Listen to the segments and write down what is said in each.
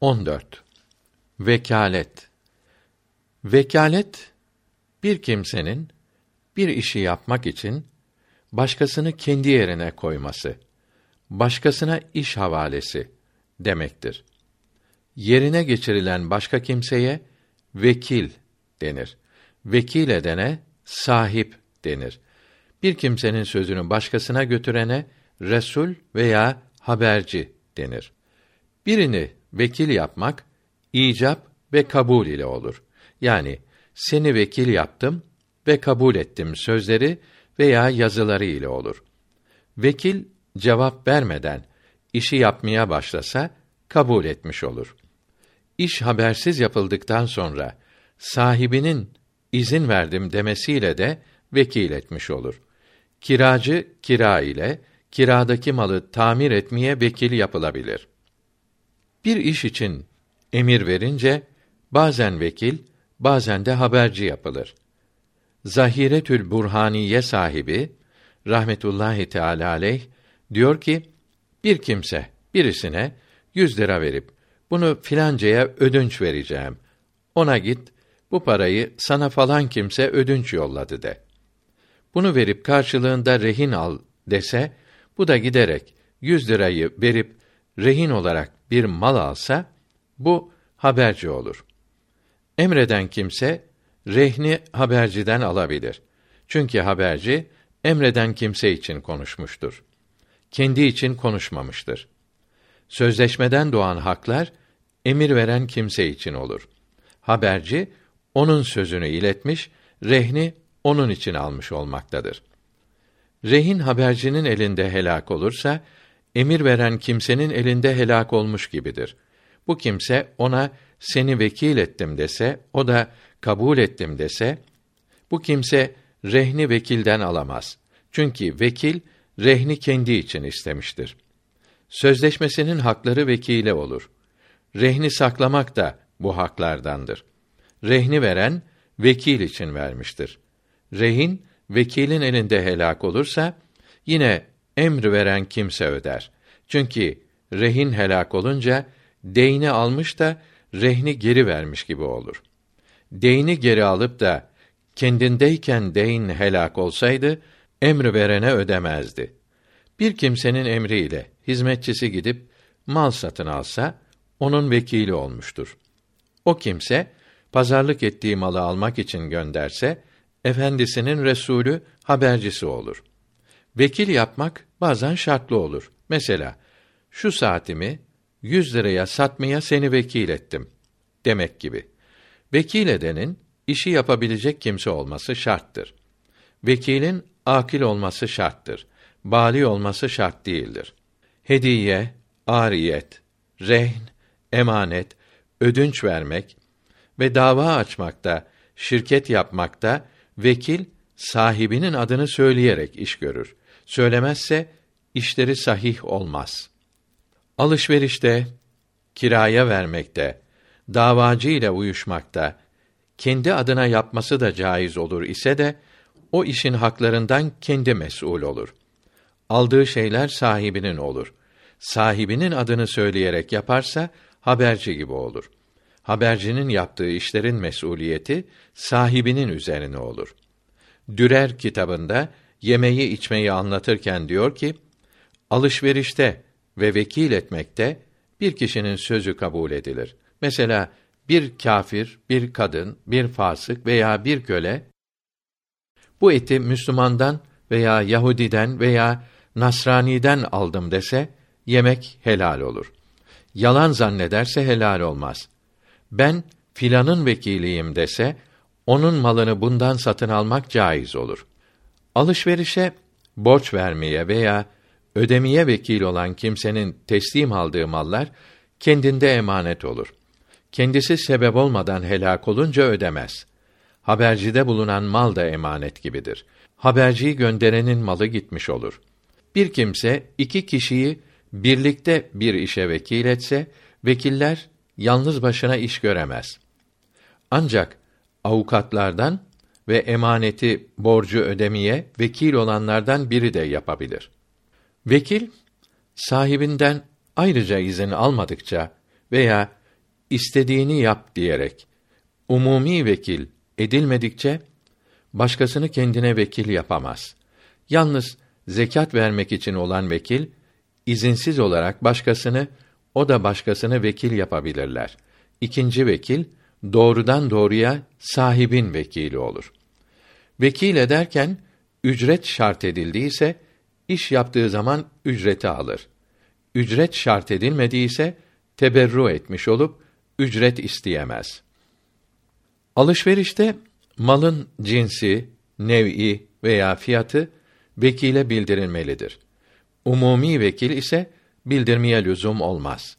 14. Vekalet Vekalet bir kimsenin bir işi yapmak için başkasını kendi yerine koyması, başkasına iş havalesi demektir. Yerine geçirilen başka kimseye vekil denir. Vekil edene sahip denir. Bir kimsenin sözünü başkasına götürene resul veya haberci denir. Birini vekil yapmak icap ve kabul ile olur. Yani seni vekil yaptım ve kabul ettim sözleri veya yazıları ile olur. Vekil cevap vermeden işi yapmaya başlasa kabul etmiş olur. İş habersiz yapıldıktan sonra sahibinin izin verdim demesiyle de vekil etmiş olur. Kiracı kira ile kiradaki malı tamir etmeye vekil yapılabilir. Bir iş için emir verince bazen vekil, bazen de haberci yapılır. Zahiretül Burhaniye sahibi rahmetullahi teala aleyh diyor ki bir kimse birisine yüz lira verip bunu filancaya ödünç vereceğim. Ona git bu parayı sana falan kimse ödünç yolladı de. Bunu verip karşılığında rehin al dese bu da giderek yüz lirayı verip rehin olarak bir mal alsa bu haberci olur. Emreden kimse rehni haberciden alabilir. Çünkü haberci emreden kimse için konuşmuştur. Kendi için konuşmamıştır. Sözleşmeden doğan haklar emir veren kimse için olur. Haberci onun sözünü iletmiş, rehni onun için almış olmaktadır. Rehin habercinin elinde helak olursa emir veren kimsenin elinde helak olmuş gibidir. Bu kimse ona seni vekil ettim dese, o da kabul ettim dese, bu kimse rehni vekilden alamaz. Çünkü vekil rehni kendi için istemiştir. Sözleşmesinin hakları vekile olur. Rehni saklamak da bu haklardandır. Rehni veren vekil için vermiştir. Rehin vekilin elinde helak olursa yine emr veren kimse öder. Çünkü rehin helak olunca deyni almış da rehni geri vermiş gibi olur. Deyni geri alıp da kendindeyken deyn helak olsaydı emr verene ödemezdi. Bir kimsenin emriyle hizmetçisi gidip mal satın alsa onun vekili olmuştur. O kimse pazarlık ettiği malı almak için gönderse efendisinin resulü habercisi olur. Vekil yapmak bazen şartlı olur. Mesela şu saatimi yüz liraya satmaya seni vekil ettim demek gibi. Vekil edenin işi yapabilecek kimse olması şarttır. Vekilin akil olması şarttır. Bali olması şart değildir. Hediye, ariyet, rehn, emanet, ödünç vermek ve dava açmakta, şirket yapmakta vekil sahibinin adını söyleyerek iş görür. Söylemezse işleri sahih olmaz. Alışverişte, kiraya vermekte, davacı ile uyuşmakta, kendi adına yapması da caiz olur ise de o işin haklarından kendi mesul olur. Aldığı şeyler sahibinin olur. Sahibinin adını söyleyerek yaparsa haberci gibi olur. Habercinin yaptığı işlerin mesuliyeti sahibinin üzerine olur. Dürer kitabında yemeği içmeyi anlatırken diyor ki: Alışverişte ve vekil etmekte bir kişinin sözü kabul edilir. Mesela bir kâfir, bir kadın, bir fasık veya bir köle bu eti Müslümandan veya Yahudiden veya Nasrani'den aldım dese yemek helal olur. Yalan zannederse helal olmaz. Ben filanın vekiliyim dese onun malını bundan satın almak caiz olur. Alışverişe borç vermeye veya ödemeye vekil olan kimsenin teslim aldığı mallar kendinde emanet olur. Kendisi sebep olmadan helak olunca ödemez. Habercide bulunan mal da emanet gibidir. Haberciyi gönderenin malı gitmiş olur. Bir kimse iki kişiyi birlikte bir işe vekil etse, vekiller yalnız başına iş göremez. Ancak avukatlardan ve emaneti borcu ödemeye vekil olanlardan biri de yapabilir. Vekil sahibinden ayrıca izin almadıkça veya istediğini yap diyerek umumi vekil edilmedikçe başkasını kendine vekil yapamaz. Yalnız zekat vermek için olan vekil izinsiz olarak başkasını o da başkasını vekil yapabilirler. İkinci vekil doğrudan doğruya sahibin vekili olur. Vekil ederken ücret şart edildiyse iş yaptığı zaman ücreti alır. Ücret şart edilmediyse teberru etmiş olup ücret isteyemez. Alışverişte malın cinsi, nev'i veya fiyatı vekile bildirilmelidir. Umumi vekil ise bildirmeye lüzum olmaz.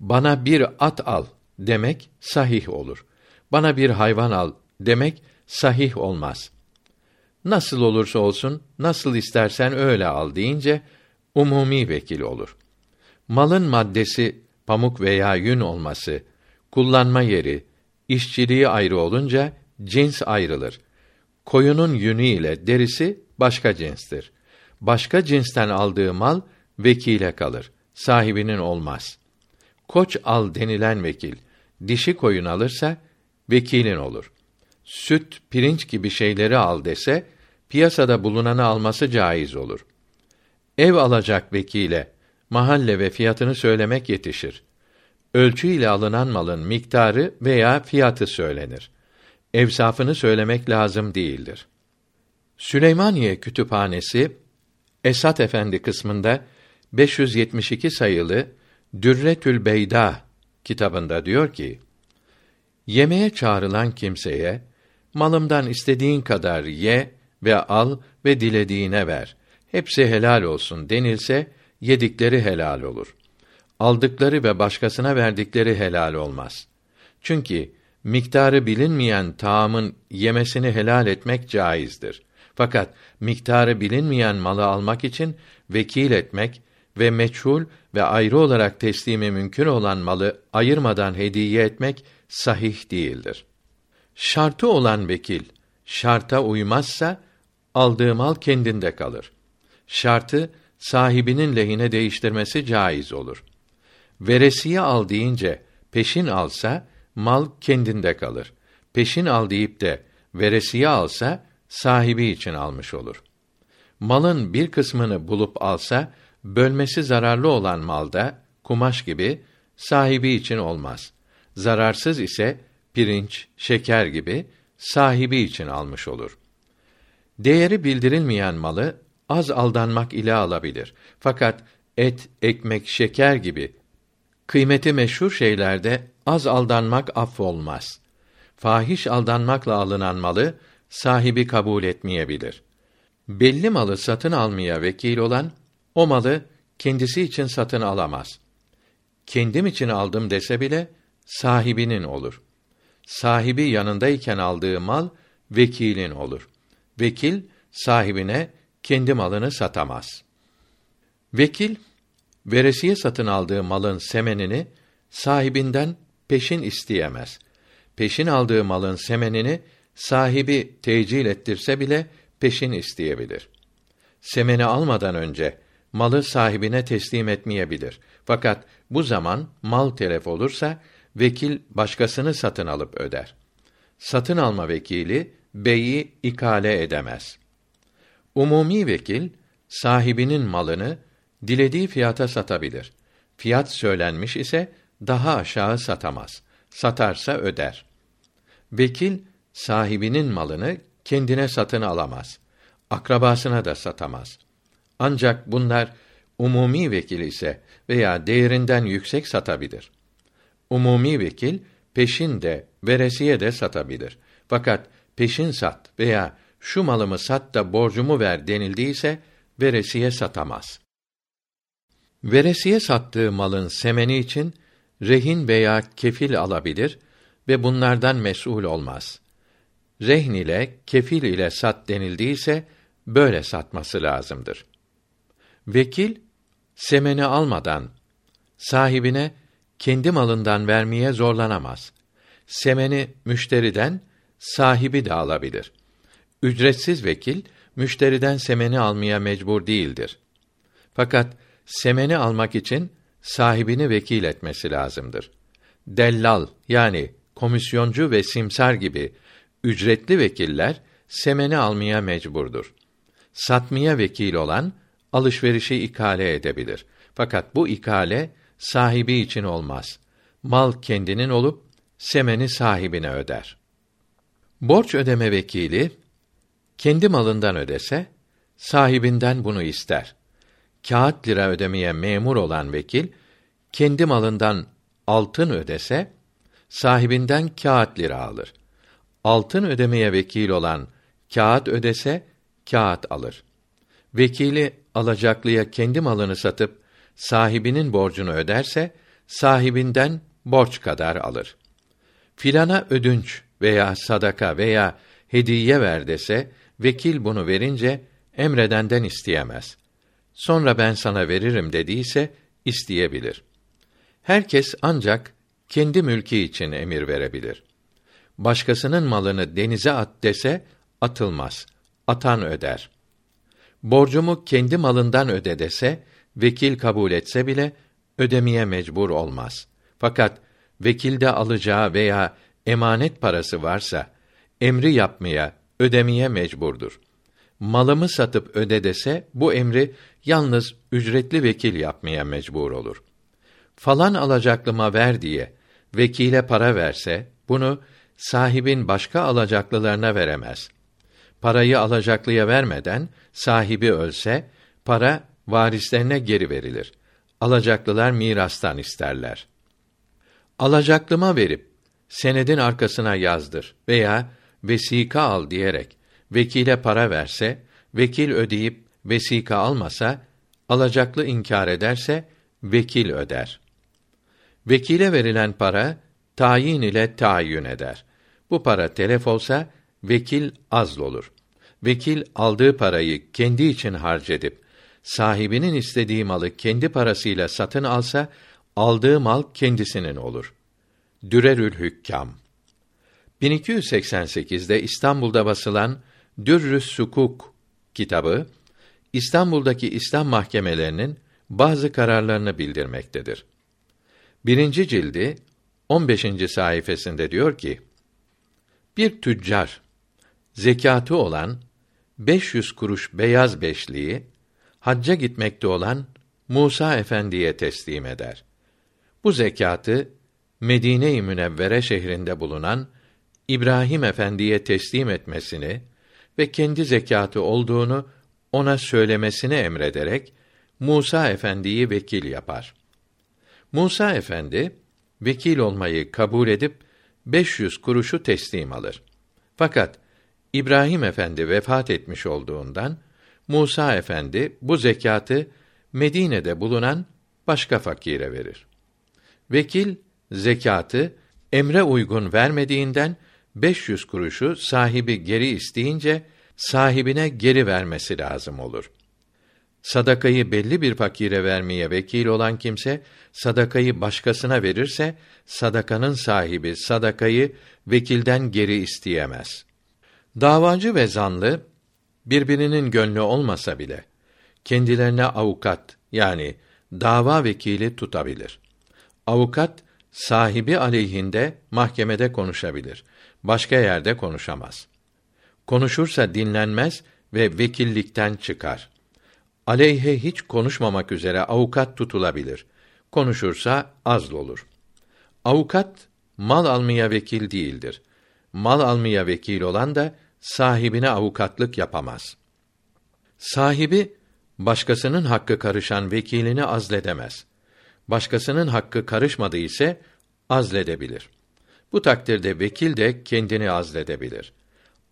Bana bir at al demek sahih olur. Bana bir hayvan al demek sahih olmaz. Nasıl olursa olsun, nasıl istersen öyle al deyince umumi vekil olur. Malın maddesi pamuk veya yün olması, kullanma yeri, işçiliği ayrı olunca cins ayrılır. Koyunun yünü ile derisi başka cinstir. Başka cinsten aldığı mal vekile kalır. Sahibinin olmaz. Koç al denilen vekil dişi koyun alırsa vekilin olur. Süt, pirinç gibi şeyleri al dese piyasada bulunanı alması caiz olur. Ev alacak vekile mahalle ve fiyatını söylemek yetişir. Ölçü ile alınan malın miktarı veya fiyatı söylenir. Evsafını söylemek lazım değildir. Süleymaniye Kütüphanesi Esat Efendi kısmında 572 sayılı Dürretül Beyda kitabında diyor ki: Yemeğe çağrılan kimseye malımdan istediğin kadar ye ve al ve dilediğine ver. Hepsi helal olsun denilse yedikleri helal olur. Aldıkları ve başkasına verdikleri helal olmaz. Çünkü miktarı bilinmeyen taamın yemesini helal etmek caizdir. Fakat miktarı bilinmeyen malı almak için vekil etmek ve meçhul ve ayrı olarak teslimi mümkün olan malı ayırmadan hediye etmek sahih değildir. Şartı olan vekil şarta uymazsa aldığı mal kendinde kalır. Şartı sahibinin lehine değiştirmesi caiz olur. Veresiye al deyince peşin alsa mal kendinde kalır. Peşin al deyip de veresiye alsa sahibi için almış olur. Malın bir kısmını bulup alsa bölmesi zararlı olan malda kumaş gibi sahibi için olmaz. Zararsız ise pirinç, şeker gibi sahibi için almış olur. Değeri bildirilmeyen malı az aldanmak ile alabilir. Fakat et, ekmek, şeker gibi kıymeti meşhur şeylerde az aldanmak affolmaz. Fahiş aldanmakla alınan malı sahibi kabul etmeyebilir. Belli malı satın almaya vekil olan o malı kendisi için satın alamaz. Kendim için aldım dese bile sahibinin olur. Sahibi yanındayken aldığı mal vekilin olur. Vekil sahibine kendi malını satamaz. Vekil veresiye satın aldığı malın semenini sahibinden peşin isteyemez. Peşin aldığı malın semenini sahibi tecil ettirse bile peşin isteyebilir. Semeni almadan önce malı sahibine teslim etmeyebilir. Fakat bu zaman mal telef olursa vekil başkasını satın alıp öder. Satın alma vekili beyi ikale edemez. Umumi vekil sahibinin malını dilediği fiyata satabilir. Fiyat söylenmiş ise daha aşağı satamaz. Satarsa öder. Vekil sahibinin malını kendine satın alamaz. Akrabasına da satamaz. Ancak bunlar umumi vekil ise veya değerinden yüksek satabilir. Umumi vekil peşin de veresiye de satabilir. Fakat peşin sat veya şu malımı sat da borcumu ver denildiyse veresiye satamaz. Veresiye sattığı malın semeni için rehin veya kefil alabilir ve bunlardan mesul olmaz. Rehn ile kefil ile sat denildiyse böyle satması lazımdır. Vekil semeni almadan sahibine kendi malından vermeye zorlanamaz. Semeni müşteriden sahibi de alabilir. Ücretsiz vekil müşteriden semeni almaya mecbur değildir. Fakat semeni almak için sahibini vekil etmesi lazımdır. dellal yani komisyoncu ve simsar gibi ücretli vekiller semeni almaya mecburdur. Satmaya vekil olan alışverişi ikale edebilir. Fakat bu ikale sahibi için olmaz. Mal kendinin olup semeni sahibine öder. Borç ödeme vekili kendi malından ödese sahibinden bunu ister. Kağıt lira ödemeye memur olan vekil kendi malından altın ödese sahibinden kağıt lira alır. Altın ödemeye vekil olan kağıt ödese kağıt alır. Vekili alacaklıya kendi malını satıp sahibinin borcunu öderse sahibinden borç kadar alır. Filana ödünç veya sadaka veya hediye ver dese vekil bunu verince emredenden isteyemez. Sonra ben sana veririm dediyse isteyebilir. Herkes ancak kendi mülkü için emir verebilir. Başkasının malını denize at dese atılmaz. Atan öder. Borcumu kendi malından öde dese vekil kabul etse bile ödemeye mecbur olmaz. Fakat vekilde alacağı veya emanet parası varsa emri yapmaya, ödemeye mecburdur. Malımı satıp öde dese bu emri yalnız ücretli vekil yapmaya mecbur olur. Falan alacaklıma ver diye vekile para verse bunu sahibin başka alacaklılarına veremez. Parayı alacaklıya vermeden sahibi ölse para varislerine geri verilir. Alacaklılar mirastan isterler. Alacaklıma verip senedin arkasına yazdır veya vesika al diyerek vekile para verse, vekil ödeyip vesika almasa, alacaklı inkar ederse vekil öder. Vekile verilen para tayin ile tayin eder. Bu para telef olsa vekil azl olur. Vekil aldığı parayı kendi için harcedip sahibinin istediği malı kendi parasıyla satın alsa aldığı mal kendisinin olur. Dürerül Hükkam 1288'de İstanbul'da basılan Dürrü's Sukuk kitabı İstanbul'daki İslam mahkemelerinin bazı kararlarını bildirmektedir. Birinci cildi 15. sayfasında diyor ki: Bir tüccar zekatı olan 500 kuruş beyaz beşliği hacca gitmekte olan Musa Efendi'ye teslim eder. Bu zekatı Medine-i Münevvere şehrinde bulunan İbrahim Efendi'ye teslim etmesini ve kendi zekatı olduğunu ona söylemesini emrederek Musa Efendi'yi vekil yapar. Musa Efendi vekil olmayı kabul edip 500 kuruşu teslim alır. Fakat İbrahim Efendi vefat etmiş olduğundan Musa Efendi bu zekatı Medine'de bulunan başka fakire verir. Vekil zekatı emre uygun vermediğinden 500 kuruşu sahibi geri isteyince sahibine geri vermesi lazım olur. Sadakayı belli bir fakire vermeye vekil olan kimse sadakayı başkasına verirse sadakanın sahibi sadakayı vekilden geri isteyemez. Davacı ve zanlı birbirinin gönlü olmasa bile kendilerine avukat yani dava vekili tutabilir. Avukat sahibi aleyhinde mahkemede konuşabilir. Başka yerde konuşamaz. Konuşursa dinlenmez ve vekillikten çıkar. Aleyhe hiç konuşmamak üzere avukat tutulabilir. Konuşursa azl olur. Avukat mal almaya vekil değildir. Mal almaya vekil olan da sahibine avukatlık yapamaz. Sahibi başkasının hakkı karışan vekilini azledemez. Başkasının hakkı karışmadı ise azledebilir. Bu takdirde vekil de kendini azledebilir.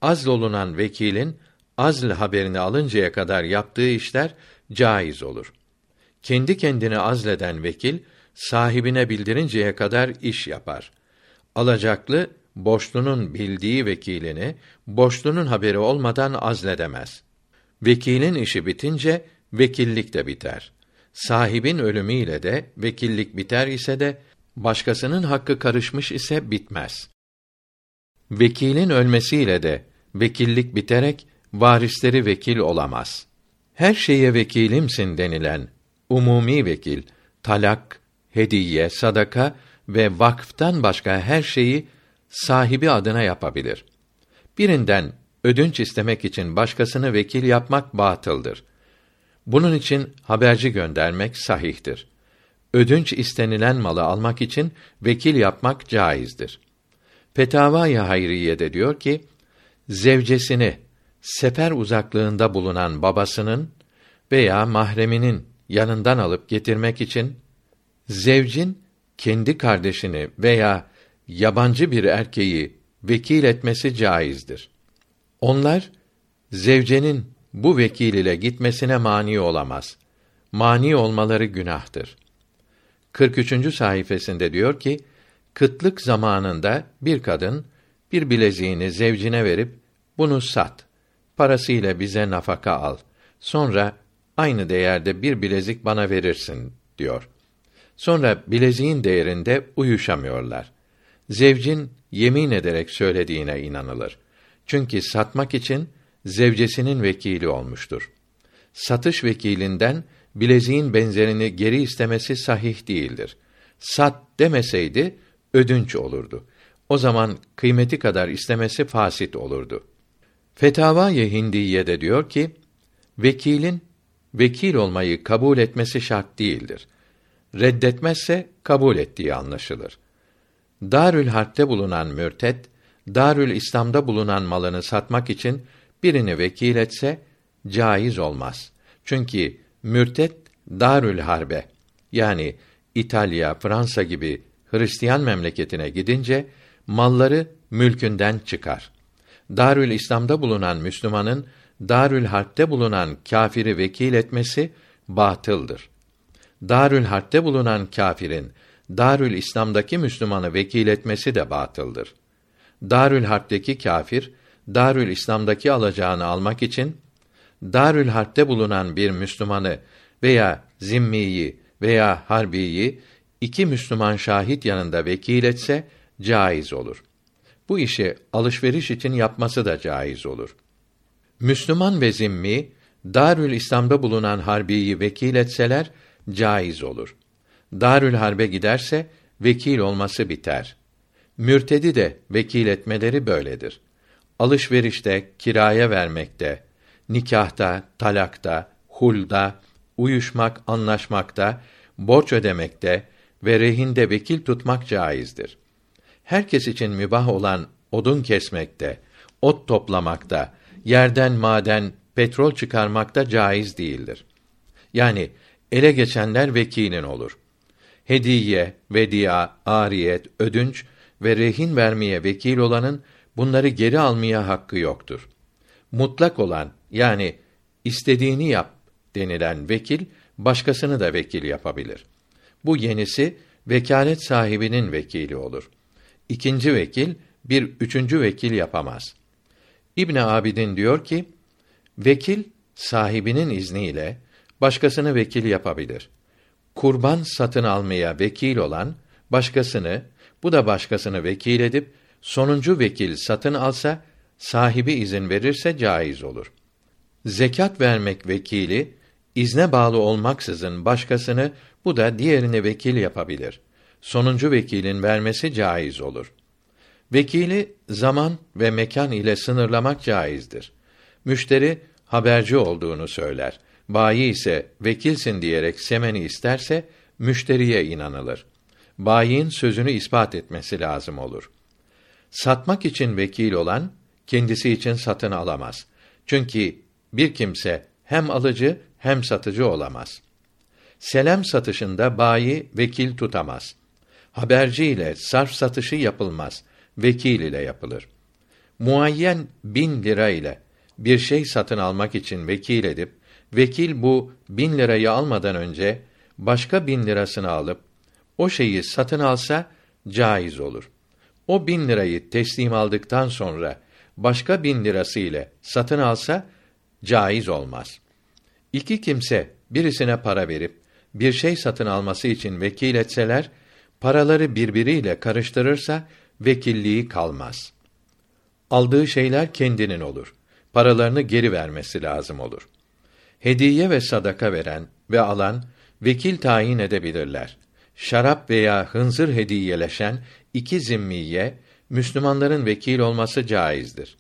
Azlolunan vekilin azl haberini alıncaya kadar yaptığı işler caiz olur. Kendi kendini azleden vekil sahibine bildirinceye kadar iş yapar. Alacaklı borçlunun bildiği vekilini borçlunun haberi olmadan azledemez. Vekilin işi bitince vekillik de biter. Sahibin ölümüyle de vekillik biter ise de başkasının hakkı karışmış ise bitmez. Vekilin ölmesiyle de vekillik biterek varisleri vekil olamaz. Her şeye vekilimsin denilen umumi vekil talak, hediye, sadaka ve vakıftan başka her şeyi sahibi adına yapabilir. Birinden ödünç istemek için başkasını vekil yapmak batıldır. Bunun için haberci göndermek sahihtir. Ödünç istenilen malı almak için vekil yapmak caizdir. Fetavâ-i Hayriye'de diyor ki, zevcesini sefer uzaklığında bulunan babasının veya mahreminin yanından alıp getirmek için zevcin kendi kardeşini veya yabancı bir erkeği vekil etmesi caizdir. Onlar zevcenin bu vekil ile gitmesine mani olamaz. Mani olmaları günahtır. 43. sayfasında diyor ki, kıtlık zamanında bir kadın bir bileziğini zevcine verip bunu sat. Parasıyla bize nafaka al. Sonra aynı değerde bir bilezik bana verirsin diyor. Sonra bileziğin değerinde uyuşamıyorlar. Zevcin yemin ederek söylediğine inanılır. Çünkü satmak için zevcesinin vekili olmuştur. Satış vekilinden bileziğin benzerini geri istemesi sahih değildir. Sat demeseydi ödünç olurdu. O zaman kıymeti kadar istemesi fasit olurdu. Fetavâ-i Hindiye'de diyor ki, vekilin vekil olmayı kabul etmesi şart değildir. Reddetmezse kabul ettiği anlaşılır. Darül Harp'te bulunan mürtet, Darül İslam'da bulunan malını satmak için birini vekil etse caiz olmaz. Çünkü mürtet Darül Harbe yani İtalya, Fransa gibi Hristiyan memleketine gidince malları mülkünden çıkar. Darül İslam'da bulunan Müslümanın Darül Harp'te bulunan kâfiri vekil etmesi batıldır. Darül Harp'te bulunan kâfirin Darül İslam'daki Müslümanı vekil etmesi de batıldır. Darül Harp'teki kâfir Darül İslam'daki alacağını almak için Darül Harp'te bulunan bir Müslümanı veya zimmiyi veya harbiyi iki Müslüman şahit yanında vekil etse caiz olur. Bu işi alışveriş için yapması da caiz olur. Müslüman ve zimmi Darül İslam'da bulunan harbiyi vekil etseler caiz olur. Darül Harbe giderse vekil olması biter. Mürtedi de vekil etmeleri böyledir. Alışverişte, kiraya vermekte, nikahta, talakta, hulda, uyuşmak, anlaşmakta, borç ödemekte ve rehinde vekil tutmak caizdir. Herkes için mübah olan odun kesmekte, ot toplamakta, yerden maden, petrol çıkarmakta caiz değildir. Yani ele geçenler vekilin olur. Hediye, vedia, ariyet, ödünç ve rehin vermeye vekil olanın bunları geri almaya hakkı yoktur. Mutlak olan yani istediğini yap denilen vekil başkasını da vekil yapabilir. Bu yenisi vekalet sahibinin vekili olur. İkinci vekil bir üçüncü vekil yapamaz. İbn Abidin diyor ki, vekil sahibinin izniyle başkasını vekil yapabilir. Kurban satın almaya vekil olan başkasını, bu da başkasını vekil edip sonuncu vekil satın alsa sahibi izin verirse caiz olur. Zekat vermek vekili izne bağlı olmaksızın başkasını bu da diğerini vekil yapabilir. Sonuncu vekilin vermesi caiz olur. Vekili zaman ve mekan ile sınırlamak caizdir. Müşteri haberci olduğunu söyler. Bayi ise vekilsin diyerek semeni isterse müşteriye inanılır. Bayin sözünü ispat etmesi lazım olur. Satmak için vekil olan kendisi için satın alamaz. Çünkü bir kimse hem alıcı hem satıcı olamaz. Selam satışında bayi vekil tutamaz. Haberci ile sarf satışı yapılmaz. Vekil ile yapılır. Muayyen bin lira ile bir şey satın almak için vekil edip, vekil bu bin lirayı almadan önce başka bin lirasını alıp o şeyi satın alsa caiz olur. O bin lirayı teslim aldıktan sonra başka bin lirası ile satın alsa caiz olmaz. İki kimse birisine para verip bir şey satın alması için vekil etseler, paraları birbiriyle karıştırırsa vekilliği kalmaz. Aldığı şeyler kendinin olur. Paralarını geri vermesi lazım olur. Hediye ve sadaka veren ve alan vekil tayin edebilirler. şarap veya hınzır hediyeleşen iki zimmiye Müslümanların vekil olması caizdir.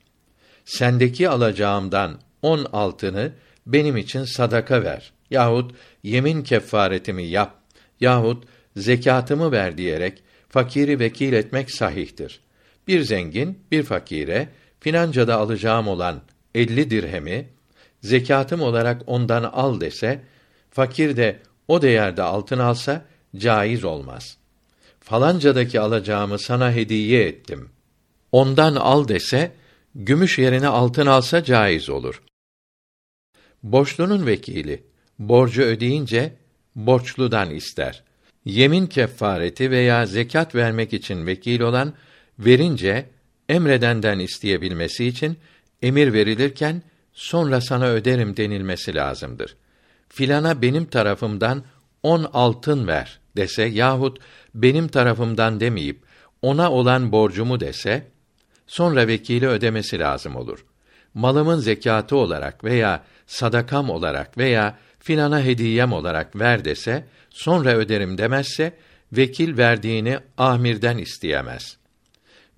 Sendeki alacağımdan on altını benim için sadaka ver yahut yemin kefaretimi yap yahut zekatımı ver diyerek fakiri vekil etmek sahihtir. Bir zengin bir fakire financada alacağım olan elli dirhemi zekatım olarak ondan al dese, fakir de o değerde altın alsa caiz olmaz. Falancadaki alacağımı sana hediye ettim. Ondan al dese, gümüş yerine altın alsa caiz olur. Borçlunun vekili borcu ödeyince borçludan ister. Yemin kefareti veya zekat vermek için vekil olan verince emredenden isteyebilmesi için emir verilirken sonra sana öderim denilmesi lazımdır. Filana benim tarafımdan on altın ver dese yahut benim tarafımdan demeyip ona olan borcumu dese sonra vekili ödemesi lazım olur. Malımın zekatı olarak veya sadakam olarak veya filana hediyem olarak ver dese sonra öderim demezse vekil verdiğini amirden isteyemez.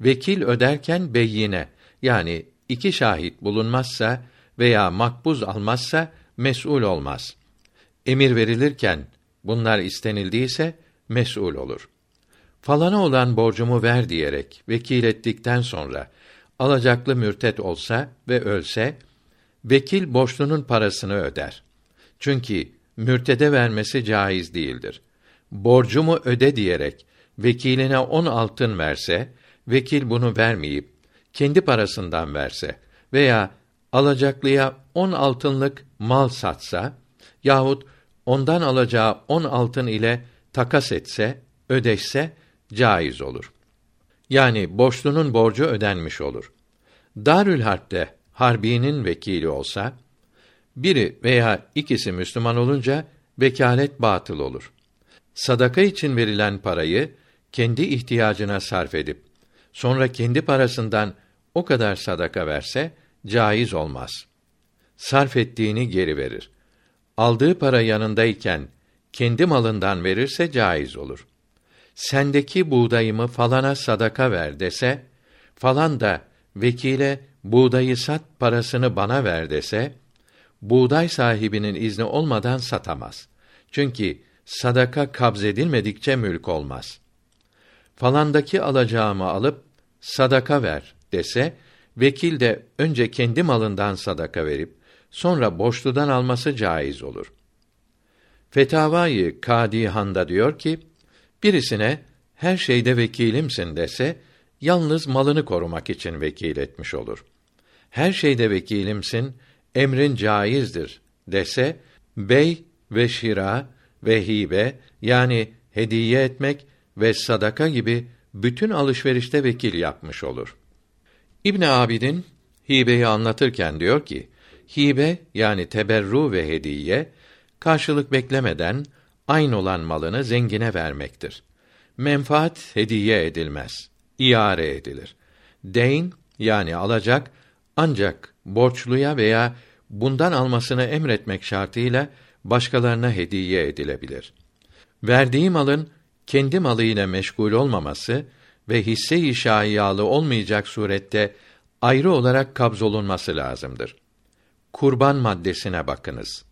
Vekil öderken beyyine yani iki şahit bulunmazsa veya makbuz almazsa mesul olmaz. Emir verilirken bunlar istenildiyse mesul olur. Falana olan borcumu ver diyerek vekil ettikten sonra alacaklı mürtet olsa ve ölse vekil borçlunun parasını öder. Çünkü mürtede vermesi caiz değildir. Borcumu öde diyerek vekiline on altın verse, vekil bunu vermeyip kendi parasından verse veya alacaklıya on altınlık mal satsa yahut ondan alacağı on altın ile takas etse, ödeşse caiz olur. Yani borçlunun borcu ödenmiş olur. Darül Harp'te harbinin vekili olsa, biri veya ikisi Müslüman olunca vekalet batıl olur. Sadaka için verilen parayı kendi ihtiyacına sarf edip sonra kendi parasından o kadar sadaka verse caiz olmaz. Sarf ettiğini geri verir. Aldığı para yanındayken kendi malından verirse caiz olur. Sendeki buğdayımı falana sadaka ver dese, falan da vekile buğdayı sat parasını bana ver dese, buğday sahibinin izni olmadan satamaz. Çünkü sadaka kabzedilmedikçe mülk olmaz. Falandaki alacağımı alıp sadaka ver dese, vekil de önce kendi malından sadaka verip sonra borçludan alması caiz olur. Fetavayı Kadi Handa diyor ki, birisine her şeyde vekilimsin dese, yalnız malını korumak için vekil etmiş olur. Her şeyde vekilimsin, emrin caizdir dese, bey ve şira ve hibe yani hediye etmek ve sadaka gibi bütün alışverişte vekil yapmış olur. İbn Abidin hibeyi anlatırken diyor ki, hibe yani teberru ve hediye karşılık beklemeden aynı olan malını zengine vermektir. Menfaat hediye edilmez, iare edilir. Deyn yani alacak ancak borçluya veya bundan almasını emretmek şartıyla başkalarına hediye edilebilir. Verdiği malın kendi malı ile meşgul olmaması ve hisse-i şaiyalı olmayacak surette ayrı olarak kabzolunması lazımdır. Kurban maddesine bakınız.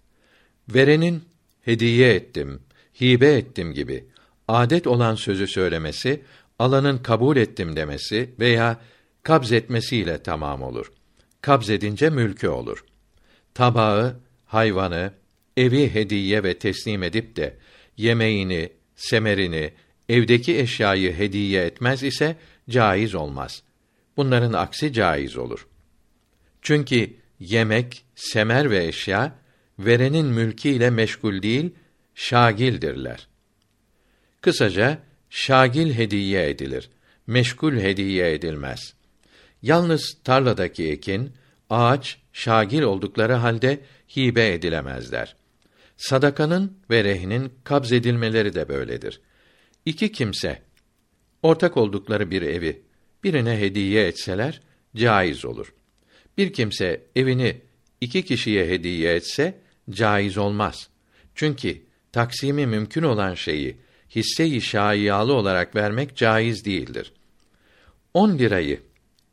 Verenin hediye ettim, hibe ettim gibi adet olan sözü söylemesi, alanın kabul ettim demesi veya kabz etmesiyle tamam olur. Kabz edince mülkü olur. Tabağı, hayvanı, evi hediye ve teslim edip de yemeğini, semerini, evdeki eşyayı hediye etmez ise caiz olmaz. Bunların aksi caiz olur. Çünkü yemek, semer ve eşya verenin mülkü ile meşgul değil, şagildirler. Kısaca şagil hediye edilir. Meşgul hediye edilmez. Yalnız tarladaki ekin, ağaç şagil oldukları halde hibe edilemezler. Sadakanın ve rehnin kabz edilmeleri de böyledir. İki kimse ortak oldukları bir evi birine hediye etseler caiz olur. Bir kimse evini iki kişiye hediye etse caiz olmaz. Çünkü taksimi mümkün olan şeyi hisse-i şaiyalı olarak vermek caiz değildir. 10 lirayı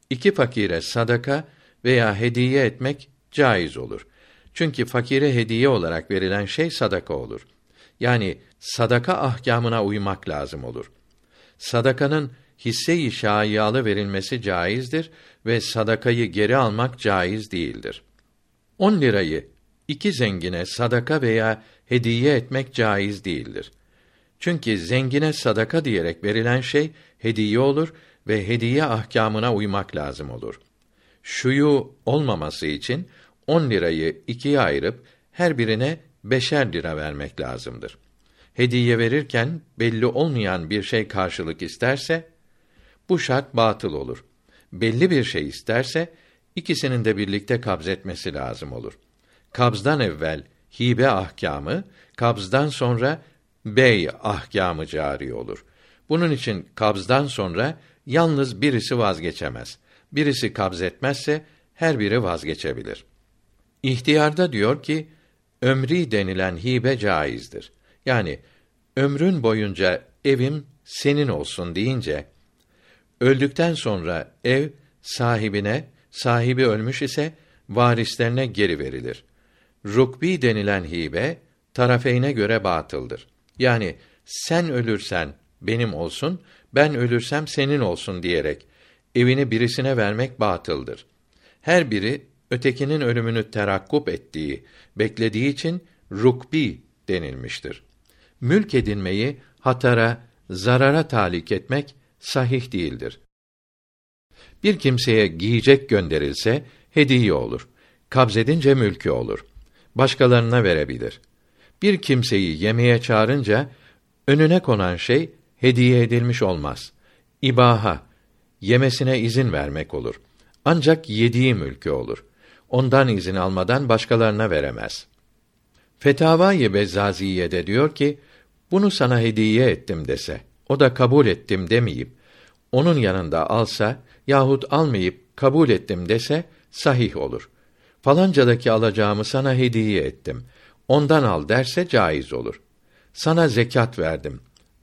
iki fakire sadaka veya hediye etmek caiz olur. Çünkü fakire hediye olarak verilen şey sadaka olur. Yani sadaka ahkamına uymak lazım olur. Sadakanın hisse-i şaiyalı verilmesi caizdir ve sadakayı geri almak caiz değildir. 10 lirayı iki zengine sadaka veya hediye etmek caiz değildir. Çünkü zengine sadaka diyerek verilen şey hediye olur ve hediye ahkamına uymak lazım olur. Şuyu olmaması için 10 lirayı ikiye ayırıp her birine beşer lira vermek lazımdır. Hediye verirken belli olmayan bir şey karşılık isterse bu şart batıl olur. Belli bir şey isterse ikisinin de birlikte kabz etmesi lazım olur. Kabzdan evvel hibe ahkamı, kabzdan sonra bey ahkamı cari olur. Bunun için kabzdan sonra yalnız birisi vazgeçemez. Birisi kabz etmezse her biri vazgeçebilir. İhtiyarda diyor ki ömri denilen hibe caizdir. Yani ömrün boyunca evim senin olsun deyince öldükten sonra ev sahibine, sahibi ölmüş ise varislerine geri verilir. Rukbi denilen hibe tarafeyne göre batıldır. Yani sen ölürsen benim olsun, ben ölürsem senin olsun diyerek evini birisine vermek batıldır. Her biri ötekinin ölümünü terakkup ettiği, beklediği için rukbi denilmiştir. Mülk edinmeyi hatara, zarara talik etmek sahih değildir. Bir kimseye giyecek gönderilse hediye olur. Kabzedince mülkü olur. Başkalarına verebilir. Bir kimseyi yemeğe çağırınca önüne konan şey hediye edilmiş olmaz. İbaha yemesine izin vermek olur. Ancak yediği mülkü olur. Ondan izin almadan başkalarına veremez. Fetavai Bezzaziye'de diyor ki, bunu sana hediye ettim dese, o da kabul ettim demeyip, onun yanında alsa yahut almayıp kabul ettim dese, sahih olur. Falancadaki alacağımı sana hediye ettim. Ondan al derse caiz olur. Sana zekat verdim.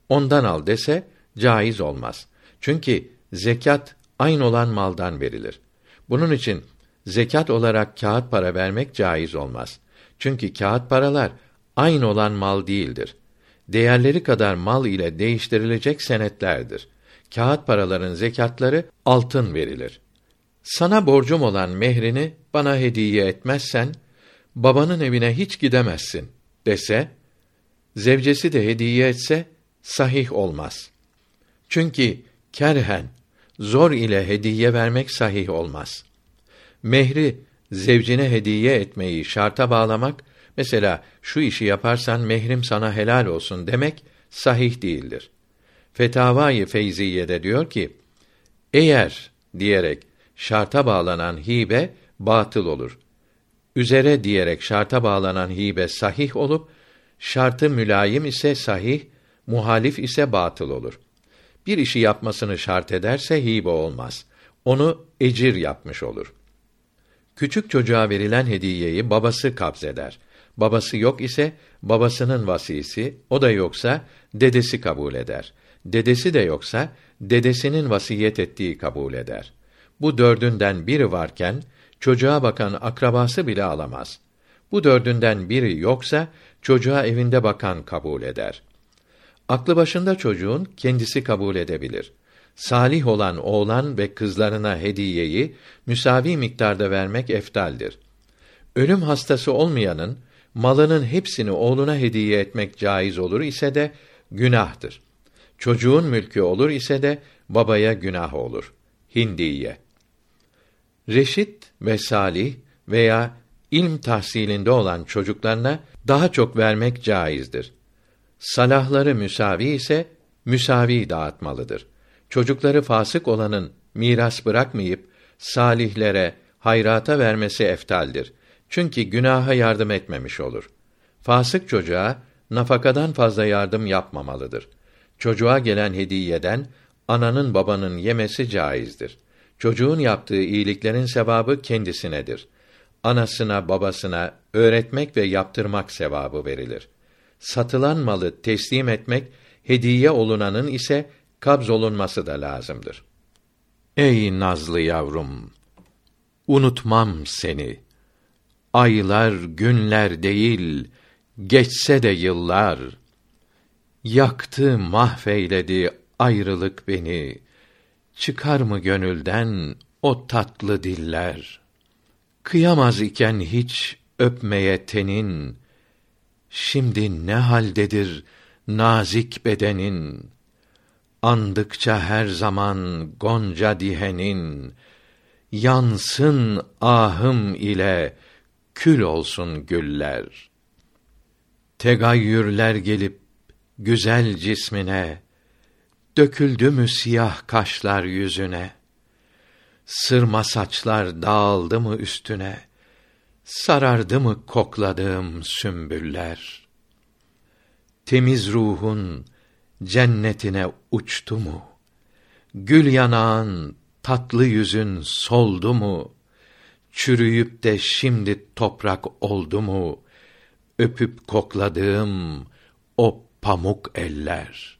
Ondan al dese caiz olmaz. Çünkü zekat aynı olan maldan verilir. Bunun için zekat olarak kağıt para vermek caiz olmaz. Çünkü kağıt paralar aynı olan mal değildir. Değerleri kadar mal ile değiştirilecek senetlerdir. Kağıt paraların zekatları altın verilir. Sana borcum olan mehrini bana hediye etmezsen babanın evine hiç gidemezsin dese zevcesi de hediye etse sahih olmaz. Çünkü kerhen zor ile hediye vermek sahih olmaz. Mehri zevcine hediye etmeyi şarta bağlamak, mesela şu işi yaparsan mehrim sana helal olsun demek sahih değildir. Fetavai Feyziye'de diyor ki, eğer diyerek şarta bağlanan hibe batıl olur. Üzere diyerek şarta bağlanan hibe sahih olup şartı mülayim ise sahih, muhalif ise batıl olur. Bir işi yapmasını şart ederse hibe olmaz. Onu ecir yapmış olur. Küçük çocuğa verilen hediyeyi babası kabzeder. Babası yok ise babasının vasisi, o da yoksa dedesi kabul eder. Dedesi de yoksa dedesinin vasiyet ettiği kabul eder. Bu dördünden biri varken çocuğa bakan akrabası bile alamaz. Bu dördünden biri yoksa çocuğa evinde bakan kabul eder. Aklı başında çocuğun kendisi kabul edebilir. Salih olan oğlan ve kızlarına hediyeyi müsavi miktarda vermek eftaldir. Ölüm hastası olmayanın malının hepsini oğluna hediye etmek caiz olur ise de günahtır. Çocuğun mülkü olur ise de babaya günah olur. Hindiye Reşit ve salih veya ilm tahsilinde olan çocuklarına daha çok vermek caizdir. Salahları müsavi ise müsavi dağıtmalıdır. Çocukları fasık olanın miras bırakmayıp salihlere, hayrata vermesi eftaldir. Çünkü günaha yardım etmemiş olur. Fasık çocuğa nafakadan fazla yardım yapmamalıdır. Çocuğa gelen hediyeden ananın babanın yemesi caizdir. Çocuğun yaptığı iyiliklerin sevabı kendisinedir. Anasına, babasına öğretmek ve yaptırmak sevabı verilir. Satılan malı teslim etmek hediye olunanın ise kabz olunması da lazımdır. Ey nazlı yavrum, unutmam seni. Aylar, günler değil, geçse de yıllar. Yaktı, mahveyledi ayrılık beni. Çıkar mı gönülden o tatlı diller? Kıyamaz iken hiç öpmeye tenin, şimdi ne haldedir nazik bedenin? Andıkça her zaman gonca dihenin, yansın ahım ile kül olsun güller. Tegayyürler gelip güzel cismine, döküldü mü siyah kaşlar yüzüne? Sırma saçlar dağıldı mı üstüne? Sarardı mı kokladığım sümbüller? Temiz ruhun cennetine uçtu mu? Gül yanağın, tatlı yüzün soldu mu? Çürüyüp de şimdi toprak oldu mu? Öpüp kokladığım o pamuk eller.''